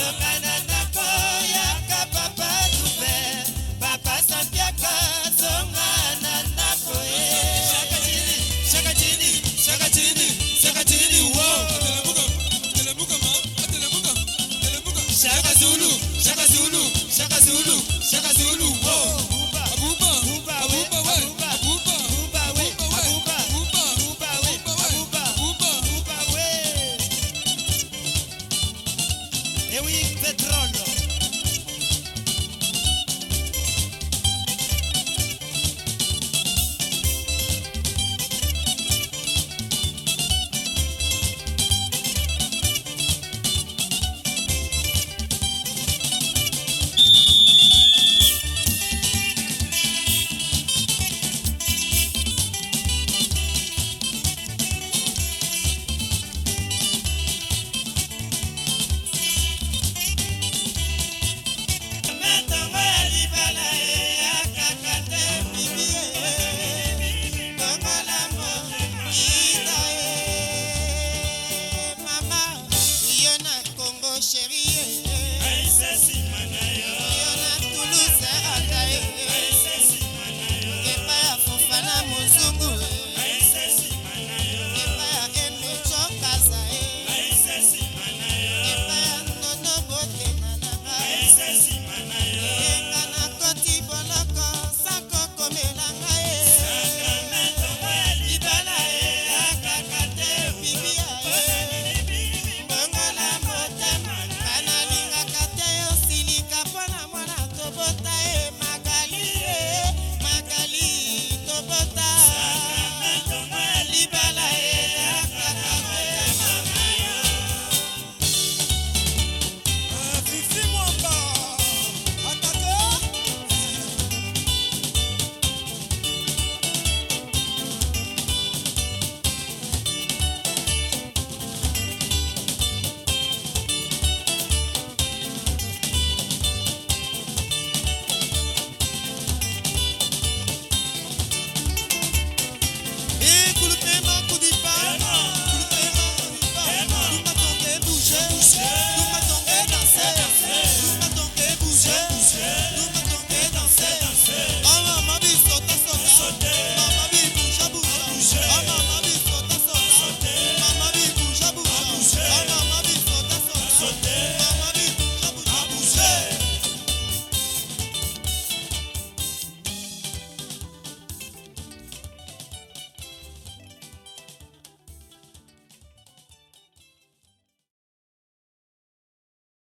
Look at